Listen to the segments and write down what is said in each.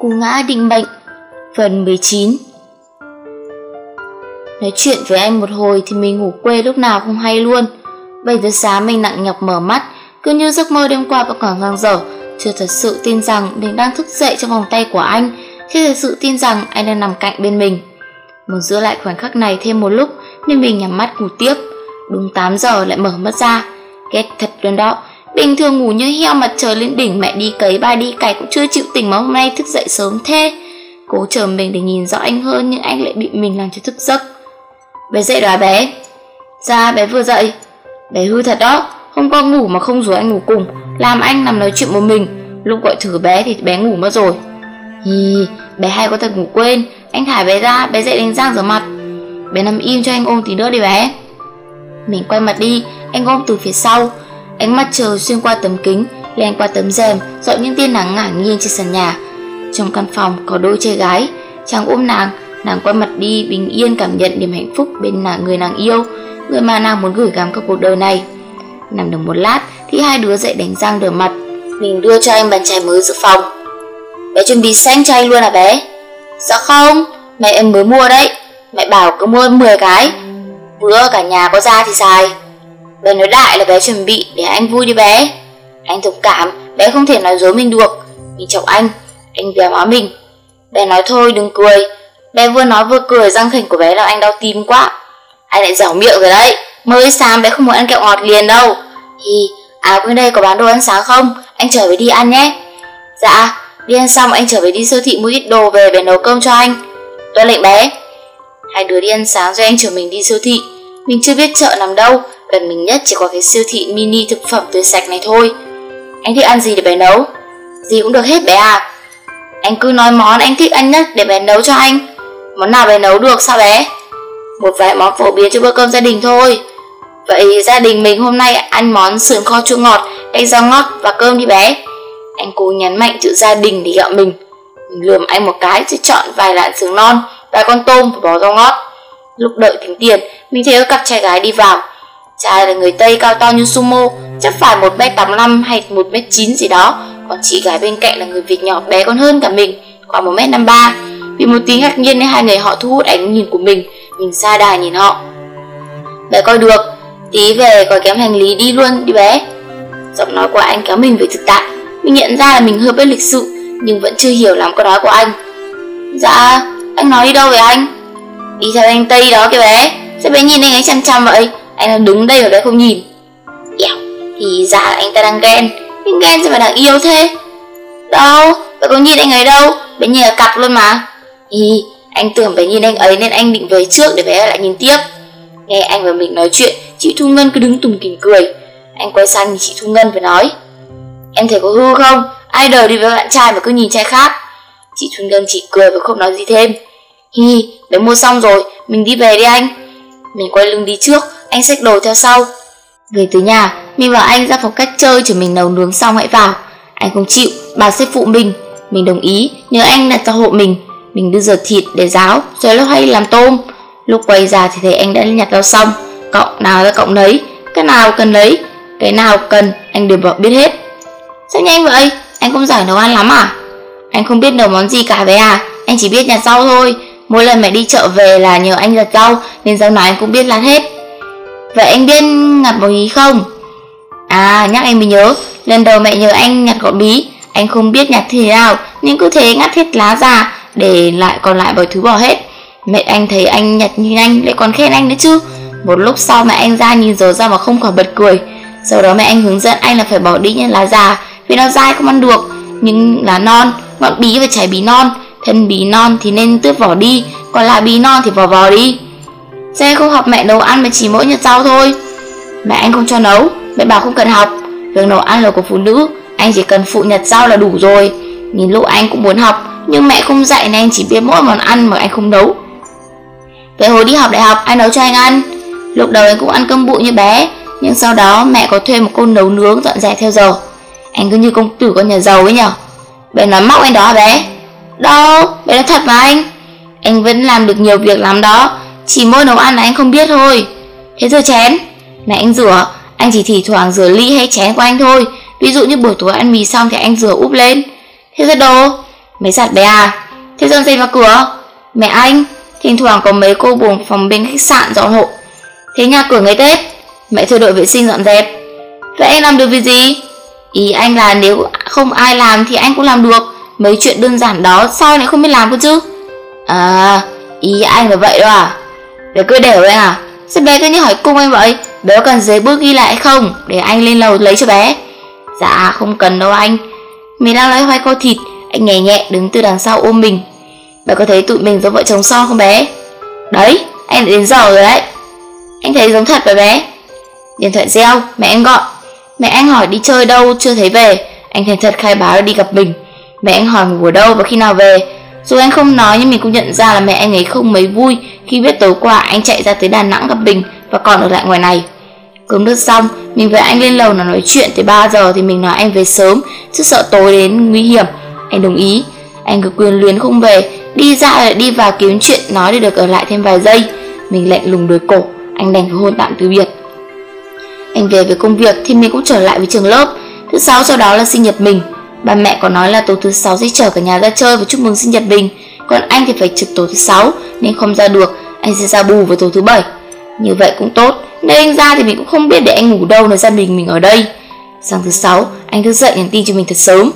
Cú ngã định mệnh, Phần 19 Nói chuyện với anh một hồi thì mình ngủ quê lúc nào không hay luôn. 7 giờ sáng mình nặng nhọc mở mắt, Cứ như giấc mơ đêm qua vẫn còn dang dở. Chưa thật sự tin rằng mình đang thức dậy trong vòng tay của anh. Khi thật sự tin rằng anh đang nằm cạnh bên mình. Muốn giữ lại khoảnh khắc này thêm một lúc, Nên mình nhắm mắt ngủ tiếp. Đúng 8 giờ lại mở mắt ra. Ghét thật luôn đó. Bình thường ngủ như heo mặt trời lên đỉnh Mẹ đi cấy ba đi cày cũng chưa chịu tỉnh Mà hôm nay thức dậy sớm thế. Cố chờ mình để nhìn rõ anh hơn Nhưng anh lại bị mình làm cho thức giấc. Bé dậy rồi à bé? Dạ bé vừa dậy. Bé hư thật đó Hôm qua ngủ mà không rủ anh ngủ cùng Làm anh nằm nói chuyện một mình. Lúc gọi thử bé thì bé ngủ mất rồi. Hì bé hay có thật ngủ quên. Anh thả bé ra, bé dậy đánh răng rửa mặt. Bé nằm im cho anh ôm tí nữa đi bé. Mình quay mặt đi Anh ôm từ phía sau. Ánh mặt trời xuyên qua tấm kính, Len qua tấm rèm, Dọi những tia nắng ngả nghiêng trên sàn nhà. Trong căn phòng có đôi trai gái, Chàng ôm nàng Nàng quay mặt đi bình yên cảm nhận niềm hạnh phúc bên nàng người nàng yêu, Người mà nàng muốn gửi gắm cả cuộc đời này. Nằm được một lát, thì hai đứa dậy đánh răng rửa mặt. Mình đưa cho anh bàn chải mới dự phòng. Bé chuẩn bị xanh chay luôn à bé? Dạ không, Mẹ em mới mua đấy. Mẹ bảo cứ mua 10 cái. Bữa cả nhà có ra thì xài. Bé nói đại là bé chuẩn bị để anh vui đi bé. Anh thông cảm Bé không thể nói dối mình được. Mình chọc anh Anh véo má mình. Bé nói thôi đừng cười. Bé vừa nói vừa cười răng khỉnh của bé làm anh đau tim quá. Anh lại dẻo miệng rồi đấy. Mới sáng bé không muốn ăn kẹo ngọt liền đâu. Hi, à bên đây có bán đồ ăn sáng không? Anh trở về đi ăn nhé. Dạ, đi ăn xong anh trở về đi siêu thị mua ít đồ về bé nấu cơm cho anh. Tôi lệnh bé. Hai đứa đi ăn sáng rồi anh chở mình đi siêu thị. Mình chưa biết chợ nằm đâu. Gần mình nhất chỉ có cái siêu thị mini thực phẩm tươi sạch này thôi. Anh thích ăn gì để bé nấu? Gì cũng được hết bé à. Anh cứ nói món anh thích ăn nhất để bé nấu cho anh. Món nào bé nấu được sao bé? Một vài món phổ biến cho bữa cơm gia đình thôi. Vậy gia đình mình hôm nay ăn món sườn kho chua ngọt, canh rau ngót và cơm đi bé. Anh cố nhấn mạnh chữ gia đình để gọi mình. Mình lườm anh một cái rồi chọn vài lạng sườn non, vài con tôm và bó rau ngót. Lúc đợi tính tiền, mình thấy có cặp trai gái đi vào. Trai là người Tây cao to như sumo, chắc phải 1m85 hay 1m9 gì đó. Còn chị gái bên cạnh là người Việt nhỏ bé con hơn cả mình, khoảng 1m53 Vì một tí ngạc nhiên nên hai người họ thu hút ánh nhìn của mình, mình xa đà nhìn họ. Bé coi được, tí về coi kém hành lý đi luôn đi bé. Giọng nói của anh kéo mình về thực tại Mình nhận ra là mình hơi bất lịch sự Nhưng vẫn chưa hiểu lắm câu nói của anh. Dạ, anh nói đi đâu vậy anh? Đi theo anh Tây đó kìa bé Sao bé nhìn anh ấy chăm chăm vậy? Anh đang đứng đây ở đây không nhìn. Dẻo, thì ra là anh ta đang ghen. Nhưng ghen sao mà đang yêu thế? Đâu, bé có nhìn anh ấy đâu. Bé nhìn là cặp luôn mà. Ý, anh tưởng bé nhìn anh ấy nên anh định về trước để bé lại nhìn tiếp. Nghe anh và mình nói chuyện Chị Thu Ngân cứ đứng tùng kỉnh cười. Anh quay sang nhìn chị Thu Ngân và nói Em thấy có hư không? Ai đời đi với bạn trai mà cứ nhìn trai khác? Chị Thu Ngân chỉ cười và không nói gì thêm. Hi, bé mua xong rồi Mình đi về đi anh. Mình quay lưng đi trước anh xách đồ theo sau. Về tới nhà, Mình bảo anh ra phòng cách chơi Chờ mình nấu nướng xong hãy vào. Anh không chịu, Bà sẽ phụ mình. Mình đồng ý, Nhờ anh đặt cho hộ mình. Mình đưa giờ thịt để ráo, Rồi lúc hay làm tôm. Lúc quay ra thì thấy anh đã nhặt rau xong. Cộng nào ra cộng nấy, Cái nào cần lấy, Cái nào cần, anh đều bảo biết hết. Sao nhanh vậy? Anh không giỏi nấu ăn lắm à? Anh không biết nấu món gì cả vậy à? Anh chỉ biết nhặt rau thôi. Mỗi lần mẹ đi chợ về là nhờ anh nhặt rau, Nên rau nào anh cũng biết làm hết. Vậy anh biết nhặt bỏ bí không? À nhắc anh mới nhớ. Lần đầu mẹ nhờ anh nhặt gọn bí. Anh không biết nhặt thế nào Nhưng cứ thế ngắt hết lá ra Để lại còn lại mọi thứ bỏ hết. Mẹ anh thấy anh nhặt như anh lại còn khen anh nữa chứ. Một lúc sau mẹ anh ra nhìn giờ ra mà không khỏi bật cười. Sau đó mẹ anh hướng dẫn anh là phải bỏ đi những lá già Vì nó dai không ăn được. Nhưng lá non, ngọn bí và trái bí non. Thân bí non thì nên tước vỏ đi Còn lá bí non thì vỏ vỏ đi. Dê không học mẹ nấu ăn mà chỉ mỗi nhật sau thôi. Mẹ anh không cho nấu Mẹ bảo không cần học. Việc nấu ăn là của phụ nữ Anh chỉ cần phụ nhật sau là đủ rồi. Nhìn lúc anh cũng muốn học Nhưng mẹ không dạy nên anh chỉ biết mỗi món ăn mà anh không nấu. Về hồi đi học đại học anh nấu cho anh ăn. Lúc đầu anh cũng ăn cơm bụi như bé Nhưng sau đó mẹ có thuê một cô nấu nướng dọn dẹp theo giờ. Anh cứ như công tử con nhà giàu ấy nhở. Bé nói móc anh đó bé. Đâu, bé nói thật mà anh. Anh vẫn làm được nhiều việc lắm đó. Chỉ mỗi nấu ăn là anh không biết thôi. Thế rửa chén. Này anh rửa, anh chỉ thỉ thoảng rửa ly hay chén của anh thôi. Ví dụ như buổi tối ăn mì xong thì anh rửa úp lên. Thế rồi đồ. Mấy giặt bé à? Thế dọn dẹp vào cửa. Mẹ anh Thỉnh thoảng có mấy cô buồng phòng bên khách sạn dọn hộ. Thế nhà cửa ngày Tết Mẹ thuê đội vệ sinh dọn dẹp. Vậy anh làm được việc gì? Ý anh là nếu không ai làm thì anh cũng làm được. Mấy chuyện đơn giản đó sao lại không biết làm cơ chứ? À Ý anh là vậy đó à? Để cứ đều vậy à Sao bé cứ như hỏi cung anh vậy? Bé có cần giấy bút ghi lại không? Để anh lên lầu lấy cho bé. Dạ không cần đâu anh. Mình đang lấy khoai kho thịt. Anh nhẹ nhẹ đứng từ đằng sau ôm mình. Bé có thấy tụi mình giống vợ chồng son không bé? Đấy, anh đã đến giờ rồi đấy. Anh thấy giống thật vậy bé. Điện thoại reo, mẹ anh gọi. Mẹ anh hỏi đi chơi đâu, chưa thấy về. Anh thành thật khai báo đi gặp mình. Mẹ anh hỏi ngủ ở đâu và khi nào về. Dù anh không nói nhưng mình cũng nhận ra là mẹ anh ấy không mấy vui Khi biết tối qua anh chạy ra tới Đà Nẵng gặp Bình Và còn ở lại ngoài này. Cơm nước xong, Mình với anh lên lầu nó nói chuyện Tới 3 giờ thì mình nói anh về sớm, Chứ sợ tối đến nguy hiểm. Anh đồng ý. Anh cứ quyền luyến không về, Đi ra lại đi vào kiếm chuyện nói để được ở lại thêm vài giây. Mình lạnh lùng đuổi cổ, Anh đành phải hôn tạm từ biệt. Anh về với công việc thì mình cũng trở lại với trường lớp. Thứ sáu sau đó là sinh nhật mình. Ba mẹ có nói là tối thứ sáu sẽ chở cả nhà ra chơi và chúc mừng sinh nhật mình. Còn anh thì phải trực tối thứ sáu, Nên không ra được. Anh sẽ ra bù vào tối thứ bảy. Như vậy cũng tốt. Nếu anh ra thì mình cũng không biết để anh ngủ đâu nếu gia đình mình ở đây. Sáng thứ sáu, Anh thức dậy nhắn tin cho mình thật sớm.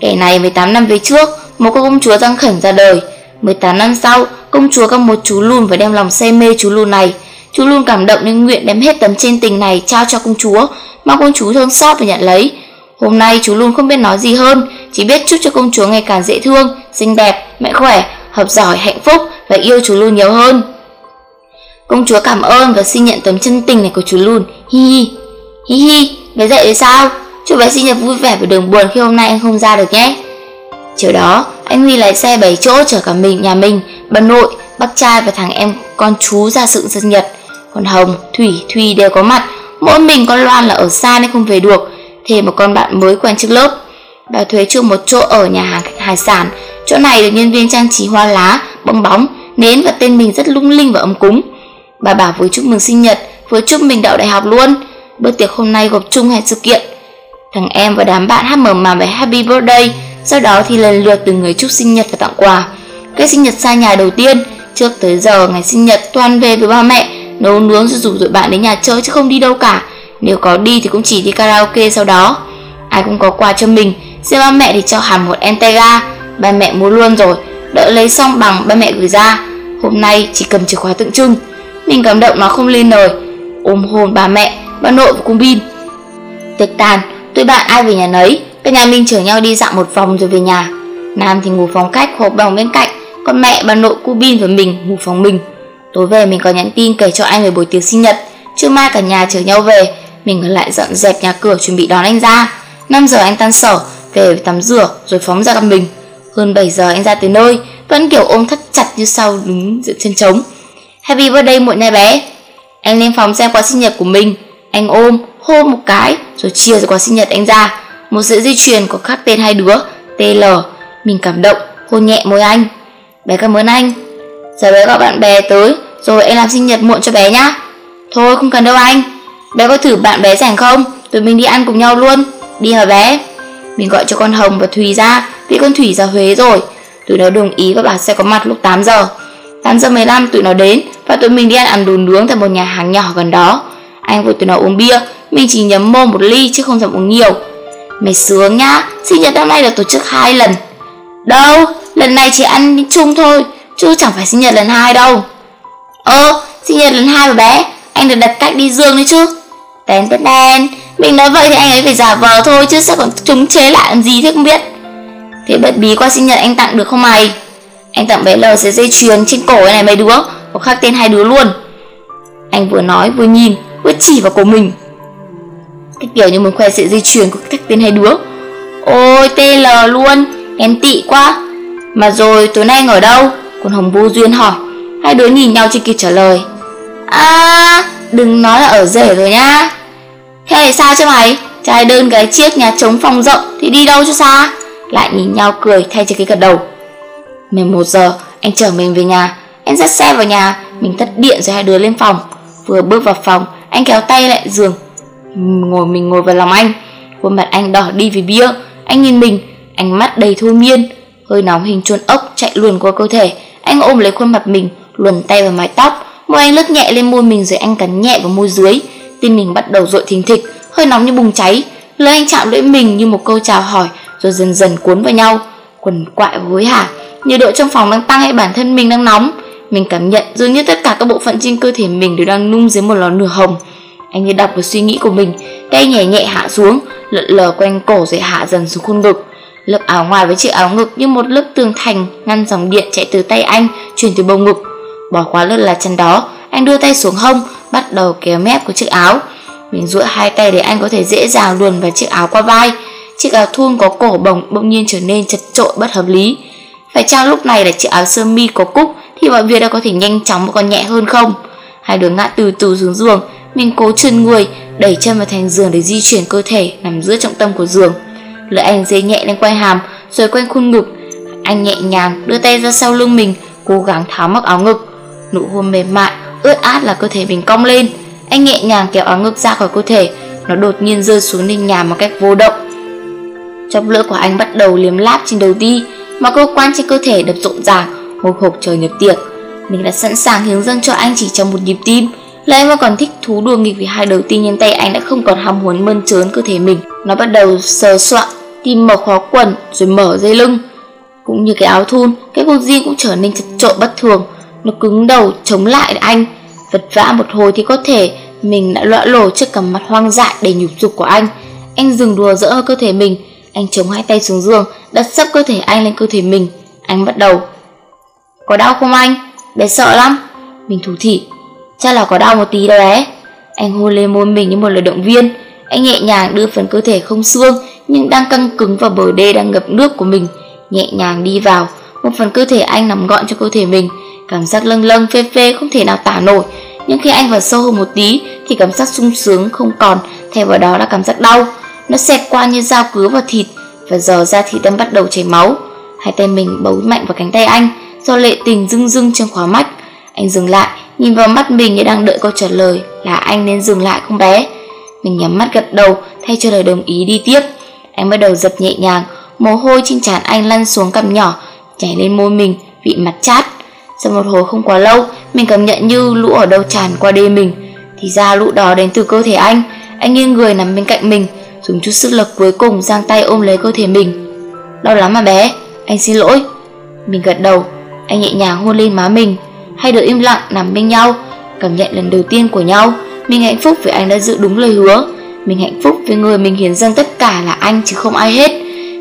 Kẻ này 18 năm về trước, Một cô công chúa răng khẩn ra đời. 18 năm sau, Công chúa có một chú lùn và đem lòng say mê chú lùn này. Chú lùn cảm động nên nguyện đem hết tấm trên tình này trao cho công chúa Mong công chúa thương xót và nhận lấy. Hôm nay chú luôn không biết nói gì hơn Chỉ biết chúc cho công chúa ngày càng dễ thương Xinh đẹp, mạnh khỏe, học giỏi, hạnh phúc Và yêu chú luôn nhiều hơn. Công chúa cảm ơn và xin nhận tấm chân tình này của chú luôn. Hi hi. Hi hi, bé dậy rồi sao? Chúc bé sinh nhật vui vẻ và đừng buồn khi hôm nay anh không ra được nhé. Chiều đó, anh Huy lái xe 7 chỗ chở cả mình, nhà mình, bà nội, bác trai và thằng em con chú ra sự sinh nhật. Còn Hồng, Thủy, Thùy đều có mặt. Mỗi mình con Loan là ở xa nên không về được. Thêm một con bạn mới quen trước lớp. Bà thuê trước một chỗ ở nhà hàng hải sản. Chỗ này được nhân viên trang trí hoa lá, bong bóng, nến và tên mình rất lung linh và ấm cúng. Bà bảo vừa chúc mừng sinh nhật, vừa chúc mình đậu đại học luôn. Bữa tiệc hôm nay gộp chung hai sự kiện. Thằng em và đám bạn hát mở màn bài Happy Birthday Sau đó thì lần lượt từng người chúc sinh nhật và tặng quà. Cái sinh nhật xa nhà đầu tiên Trước tới giờ ngày sinh nhật toàn về với ba mẹ Nấu nướng rồi rủ dội bạn đến nhà chơi chứ không đi đâu cả. Nếu có đi thì cũng chỉ đi karaoke sau đó. Ai cũng có quà cho mình. Riêng ba mẹ thì cho hẳn một Entega. Ba mẹ mua luôn rồi. Đợi lấy xong bằng ba mẹ gửi ra. Hôm nay chỉ cầm chìa khóa tượng trưng. Mình cảm động nó không lên lời. Ôm hôn bà mẹ, bà nội và cung bin Tiệc tàn, tụi bạn ai về nhà nấy. Cả nhà mình chở nhau đi dạo một vòng rồi về nhà. Nam thì ngủ phòng khách hộp đồng bên cạnh. Còn mẹ, bà nội, cu bin và mình ngủ phòng mình. Tối về mình có nhắn tin kể cho anh về buổi tiệc sinh nhật. Trưa mai cả nhà chở nhau về. Mình ngược lại dọn dẹp nhà cửa chuẩn bị đón anh ra. 5 giờ anh tan sở Về tắm rửa rồi phóng ra gặp mình. Hơn 7 giờ anh ra tới nơi Vẫn kiểu ôm thắt chặt như sau đứng dựa chân trống. Happy birthday muộn nha bé. Anh lên phòng xem quà sinh nhật của mình. Anh ôm, hôn một cái Rồi chia rồi quà sinh nhật anh ra. Một sợi dây chuyền có khắc tên hai đứa TL Mình cảm động, hôn nhẹ môi anh. Bé cảm ơn anh. Giờ bé gọi bạn bè tới Rồi em làm sinh nhật muộn cho bé nhá. Thôi không cần đâu anh. Bé có thử bạn bé rảnh không? Tụi mình đi ăn cùng nhau luôn. Đi hả bé? Mình gọi cho con Hồng và Thùy ra. Vì con Thủy ra Huế rồi. Tụi nó đồng ý và bảo sẽ có mặt lúc 8 giờ. 8 giờ 15 tụi nó đến Và tụi mình đi ăn ăn đồ nướng tại một nhà hàng nhỏ gần đó. Anh với tụi nó uống bia, Mình chỉ nhấm mồm một ly chứ không dám uống nhiều. Mày sướng nhá, Sinh nhật năm nay được tổ chức hai lần. Đâu, Lần này chỉ ăn chung thôi, Chứ chẳng phải sinh nhật lần hai đâu. Ơ, sinh nhật lần hai mà bé anh được đặt cách đi dương đấy chứ? Đen tên đen, Mình nói vậy thì anh ấy phải giả vờ thôi Chứ sẽ còn trúng chế lại làm gì thế không biết? Thế bật bí qua sinh nhật anh tặng được không mày? Anh tặng bé L sẽ dây chuyền trên cổ này mấy đứa Có khắc tên hai đứa luôn. Anh vừa nói vừa nhìn Vừa chỉ vào cổ mình. Cái kiểu như muốn khoe sợi dây chuyền của khắc tên hai đứa. Ôi TL luôn Em tị quá. Mà rồi tối nay anh ở đâu? Còn Hồng vô duyên hỏi. Hai đứa nhìn nhau chưa kịp trả lời. À đừng nói là ở rể rồi nhá Thế này sao chứ mày? Trai đơn gái chiếc nhà trống phòng rộng, Thì đi đâu cho xa? Lại nhìn nhau cười, thay cho cái gật đầu. 11 giờ, anh chở mình về nhà. Em dắt xe vào nhà, Mình tắt điện rồi hai đứa lên phòng. Vừa bước vào phòng, Anh kéo tay lại giường. Ngồi, mình ngồi vào lòng anh. Khuôn mặt anh đỏ đi vì bia. Anh nhìn mình, Ánh mắt đầy thôi miên. Hơi nóng hình chuồn ốc chạy luồn qua cơ thể. Anh ôm lấy khuôn mặt mình, Luồn tay vào mái tóc. Môi anh lướt nhẹ lên môi mình rồi anh cắn nhẹ vào môi dưới, Tim mình bắt đầu dội thình thịch, Hơi nóng như bùng cháy. Lời anh chạm lưỡi mình như một câu chào hỏi, Rồi dần dần cuốn vào nhau. Quần quại hối hả? Nhiệt độ trong phòng đang tăng hay bản thân mình đang nóng? Mình cảm nhận dường như tất cả các bộ phận trên cơ thể mình đều đang nung dưới một lò nửa hồng. Anh như đọc vào suy nghĩ của mình, tay nhẹ nhẹ hạ xuống, Lượn lờ quanh cổ rồi hạ dần xuống khuôn ngực. Lớp áo ngoài với chiếc áo ngực như một lớp tường thành ngăn dòng điện chạy từ tay anh truyền từ bầu ngực. Bỏ quá lớp là chân đó, anh đưa tay xuống hông, bắt đầu kéo mép của chiếc áo. Mình duỗi hai tay để anh có thể dễ dàng luồn vào chiếc áo qua vai. Chiếc áo thun có cổ bồng bỗng nhiên trở nên chật trội bất hợp lý. Phải chăng lúc này là chiếc áo sơ mi có cúc thì mọi việc đã có thể nhanh chóng và còn nhẹ hơn không? Hai đứa ngã từ từ xuống giường, mình cố chân người, đẩy chân vào thành giường để di chuyển cơ thể nằm giữa trọng tâm của giường. Lưỡi anh dây nhẹ lên quay hàm Rồi quanh khuôn ngực Anh nhẹ nhàng đưa tay ra sau lưng mình Cố gắng tháo mặc áo ngực Nụ hôn mềm mại ướt át là cơ thể mình cong lên. Anh nhẹ nhàng kéo áo ngực ra khỏi cơ thể. Nó đột nhiên rơi xuống nền nhà một cách vô động. Chóp lưỡi của anh bắt đầu liếm láp trên đầu đi, Mà cơ quan trên cơ thể đập rộn ràng Hồi hộp chờ nhập tiệc. Mình đã sẵn sàng hiến dâng cho anh chỉ trong một nhịp tim. Lại anh mà còn thích thú đùa nghịch vì hai đầu tiên nhân tay anh đã không còn ham muốn mơn trớn cơ thể mình. Nó bắt đầu sờ soạn tìm mở khóa quần rồi mở dây lưng. Cũng như cái áo thun cái quần jean cũng trở nên chật trội bất thường nó cứng đầu chống lại anh. Vật vã một hồi thì có thể mình đã lõa lồ trước cả mặt hoang dại đầy nhục dục của anh. Anh dừng đùa dỡ cơ thể mình. Anh chống hai tay xuống giường đặt sấp cơ thể anh lên cơ thể mình. Anh bắt đầu. Có đau không anh? Bé sợ lắm. Mình thủ thỉ chắc là có đau một tí đâu bé anh hôn lên môi mình như một lời động viên. Anh nhẹ nhàng đưa phần cơ thể không xương nhưng đang căng cứng vào bờ đê đang ngập nước của mình, nhẹ nhàng đi vào, một phần cơ thể anh nằm gọn cho cơ thể mình, cảm giác lâng lâng phê phê không thể nào tả nổi. Nhưng khi anh vào sâu hơn một tí thì cảm giác sung sướng không còn, thay vào đó là cảm giác đau. Nó xẹt qua như dao cứa vào thịt và giờ ra thịt đâm bắt đầu chảy máu. Hai tay mình bấu mạnh vào cánh tay anh, do lệ tình rưng rưng trong khóa mắt. Anh dừng lại, nhìn vào mắt mình như đang đợi câu trả lời là anh nên dừng lại không bé. Mình nhắm mắt gật đầu thay cho lời đồng ý đi tiếp. Anh bắt đầu giật nhẹ nhàng, mồ hôi trên trán anh lăn xuống cằm nhỏ, chảy lên môi mình, vị mặt chát. Sau một hồi không quá lâu, mình cảm nhận như lũ ở đâu tràn qua đê mình. Thì ra lũ đó đến từ cơ thể anh. Anh nghiêng người nằm bên cạnh mình, dùng chút sức lực cuối cùng giang tay ôm lấy cơ thể mình. Đau lắm mà bé, anh xin lỗi. Mình gật đầu, anh nhẹ nhàng hôn lên má mình. Hai đứa im lặng nằm bên nhau, cảm nhận lần đầu tiên của nhau. Mình hạnh phúc vì anh đã giữ đúng lời hứa. Mình hạnh phúc vì người mình hiến dâng tất cả là anh chứ không ai hết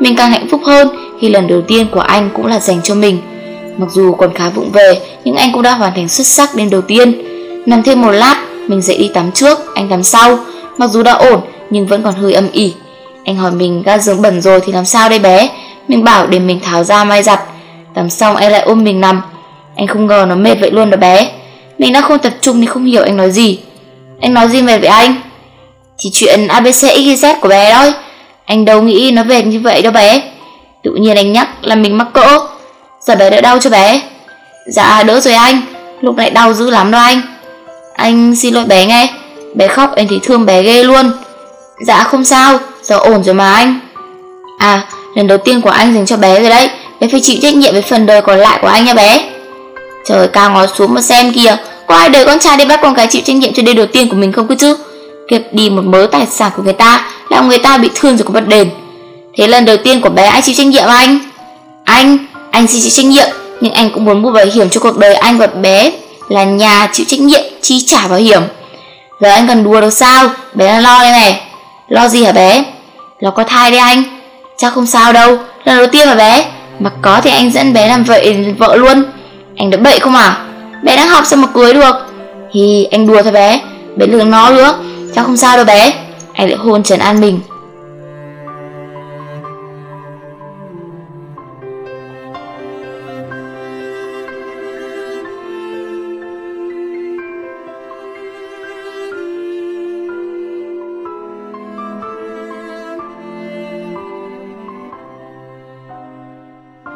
Mình càng hạnh phúc hơn khi lần đầu tiên của anh cũng là dành cho mình Mặc dù còn khá vụng về nhưng anh cũng đã hoàn thành xuất sắc đêm đầu tiên. Nằm thêm một lát mình dậy đi tắm trước, anh tắm sau. Mặc dù đã ổn nhưng vẫn còn hơi âm ỉ. Anh hỏi mình ga giường bẩn rồi thì làm sao đây bé? Mình bảo để mình tháo ra mai giặt. Tắm xong anh lại ôm mình nằm. Anh không ngờ nó mệt vậy luôn đó bé. Mình đã không tập trung nên không hiểu anh nói gì. Anh nói gì mệt vậy anh? Thì chuyện ABCXYZ của bé thôi Anh đâu nghĩ nó về như vậy đâu bé. Tự nhiên anh nhắc là mình mắc cỡ. Giờ bé đỡ đau cho bé. Dạ đỡ rồi anh. Lúc này đau dữ lắm đó anh. Anh xin lỗi bé nghe Bé khóc anh thấy thương bé ghê luôn. Dạ không sao. Giờ ổn rồi mà anh. À lần đầu tiên của anh dành cho bé rồi đấy. Bé phải chịu trách nhiệm với phần đời còn lại của anh nha bé. Trời cao ngó xuống mà xem kìa. Có ai đời con trai đi bắt con cái chịu trách nhiệm cho đêm đầu tiên của mình không cứ chứ? Kiệp đi một mớ tài sản của người ta Làm người ta bị thương rồi có bật đền. Thế lần đầu tiên của bé ai chịu trách nhiệm anh? Anh, anh xin chịu trách nhiệm, Nhưng anh cũng muốn mua bảo hiểm cho cuộc đời anh và bé Là nhà chịu trách nhiệm, chi trả bảo hiểm. Giờ anh còn đùa được sao? Bé đang lo đây này. Lo gì hả bé? Lo có thai đấy anh. Chắc không sao đâu, Lần đầu tiên mà bé. Mà có thì anh dẫn bé làm vậy vợ luôn. Anh đã bậy không à? Bé đang học sao mà cưới được? Thì anh đùa thôi bé. Bé đừng nó nữa. Chắc không sao đâu bé. Anh lại hôn Trần An mình